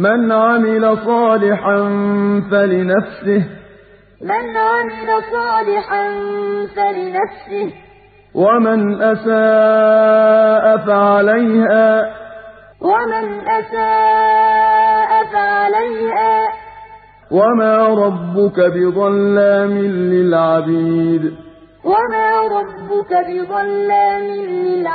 مَنْ عَمِلَ صَالِحًا فَلِنَفْسِهِ. مَنْ عَمِلَ صَالِحًا فَلِنَفْسِهِ ۖ. وَمَنْ أَسَاءَ فَعَلَيْهَا ۗ. وَمَنْ أَسَاءَ فَعَلَيْهَا ۗ. وَمَا رَبُّكَ بِظَلَّامٍ لِّلْعَبِيدِ. وَمَا رَبُّكَ بِظَلَّامٍ لِّلْعَبِيدِ.